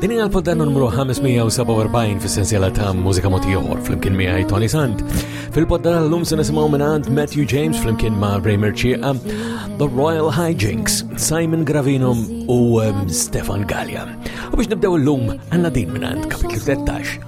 Din hija l-podda numru 547 fis-sensiela ta' mużika moti oħor flimkien miegħi Tony Sant. Fil-podda l-lum se nisimgħu minn Matthew James flimkien ma' Raymer Ċieqa, The Royal Hijinks, Simon Gravinum u um, Stefan Gallia. U biex nibdew l-lum għandna din minn kapitlu 13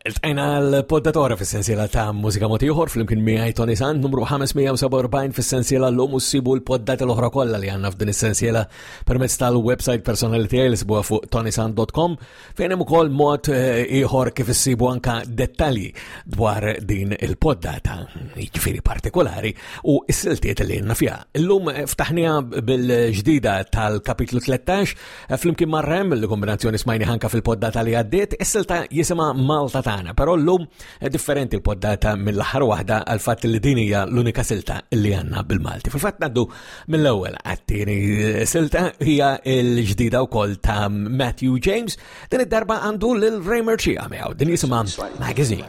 Iltqajna l-poddatora fis-sensiela ta' mużika moti uħor fl-imkien miħaj Tony Sand numru 547 fis-sensiela l-lum u s-sibu l-poddata l-oħra kollha li għandna f'din is-sensiela permezz tal-website personali tiegħi li sibuha fuq tonysand.com fejn hemm ukoll mod eh, ieħor kif issibu anka dettalji dwar din il-poddata jiġifieri partikolari u s-siltiet li jenna fiha. Illum eh, ftaħniha bil-ġdida tal-kapitlu 13 Flimkien ma' Rem, li kombinazzjoni smajni ħanka fil-poddata li għaddiet, is-silta jisima Malta tagħna, però llum differenti l-poddata mill-aħħar waħda għal fatt li din hija l-unika silta li għandna bil-Malti. Fil-fatt ngħaddu mill-ewwel għattini eh, silta hija l-ġdida wkoll ta' Matthew James, din id-darba għandu lil Raymer Chia miegħu, din jisimha Magazine.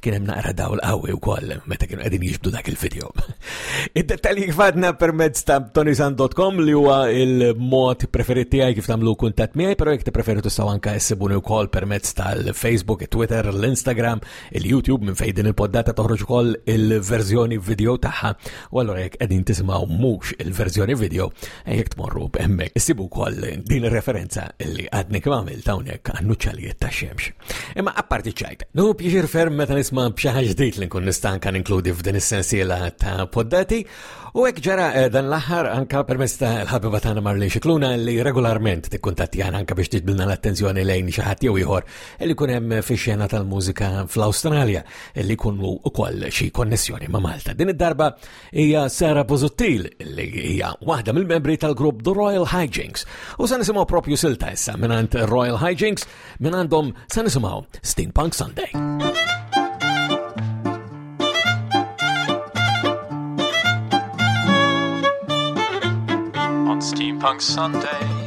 Kien hemm naqra dawl qawwi wkoll meta kienu qegħdin jiġbdu dak il-video. Id-dettalji kif għadna permezz ta' tonisan.com li huwa il-mod preferit tiegħi kif tagħmlu kuntatt miegħi, però jekk tippreferu tistgħu anke issibuni wkoll permezz tal-Facebook, it-Twitter, l-Instagram, il-YouTube minn fejn din il-poddata toħroġ ukoll il-verżjoni video tagħha. U allura jekk qegħdin tisimgħu mhux il-verżjoni video, Jekk tmorru hemmhekk issibu wkoll din ir-referenza li għadni kemm għamil hawnhekk għan-nuċċalijiet tax-xemx. Imma apparti ċajt, nu pjaċir ferm meta nisma' b'xi ħaġa ġdid li nkun nista' anke ninkludi f'din is-sensiela ta' poddati u hekk ġara eh, dan l-aħħar anke permezz ta' l-ħabiba tagħna Marlin Xikluna li regolarment tikkuntattjana anke biex tidbilna l-attenzjoni lejn xi ħadd jew ieħor li jkun hemm fix-xena tal-mużika fl-Awstralja li jkunu wkoll xi konnessjoni ma' Malta. Din id-darba hija Sara Buzuttil li hija waħda mill-membri tal-grupp The Royal Hijinks u se nisimgħu propju silta issa mingħand Royal Hijinks minn għandhom se nisimgħu Steampunk Sunday. On Steampunk Sunday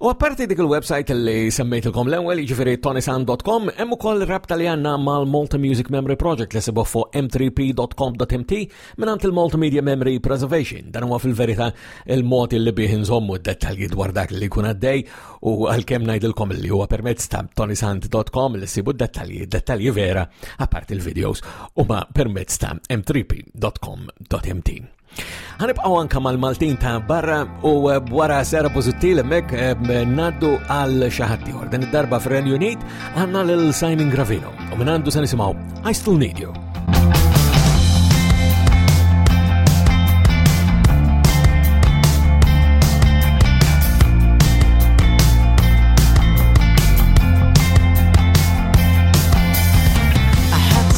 U apparti dik il-website li semmejtilkom l-ewwel, jiġifieri tonisan.com, hemm ukoll rabta li għandna mal-Malta Music Memory Project li sibuh fuq m3p.com.mt mingħand il-Malta Media Memory Preservation. Dan huwa fil-verità il-mod li bih inżommu d-dettalji dwar dak li jkun għaddej u għalkemm ngħidilkom li huwa permezz ta' tonisan.com li sibu d-dettalji, dettalji vera, apparti il-videos, huma permezz ta' m3p.com.mt. Għanibqaw anka mal-Maltin ta' barra u eh, wara sera pozittil mek eh, naddu għal xaħati għor. Dan id-darba fren Unit għanna l-Simon Gravino u minn għandu san isimaw I Still Need You.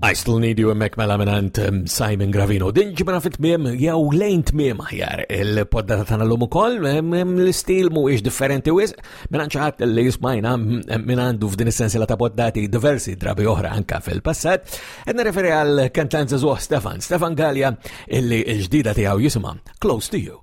I still need you emmek mela minant um, Simon Gravino. Din ġibna fit mim jew lejn tmim ħjar il-poddata tana l-lum ukoll, l-istil mu ix differenti wis, minant ċaħat li jismajna minandu f'din essenzjala ta' poddati diversi drabi oħra anka fil-passat. Edna referi għal kantanza zuħ Stefan, Stefan Gallia, illi ġdida tijaw jisima Close to You.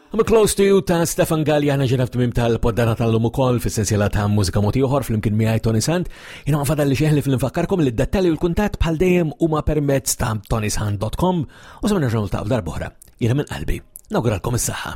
I'm close to you ta' Stefan Galli għana ġenaf tmim tal-poddana tal-lum ukoll fis-sensiela ta' mużika moti uħor fl-imkien miegħi Tony Sant. Jina ma fadal li xeħli fil-nfakkarkom li d-dettalji u l-kuntat bħal dejjem huma permezz ta' tonysant.com u sa' nerġgħu ta' f'dar boħra. Jina minn qalbi. Nawguralkom is-saħħa.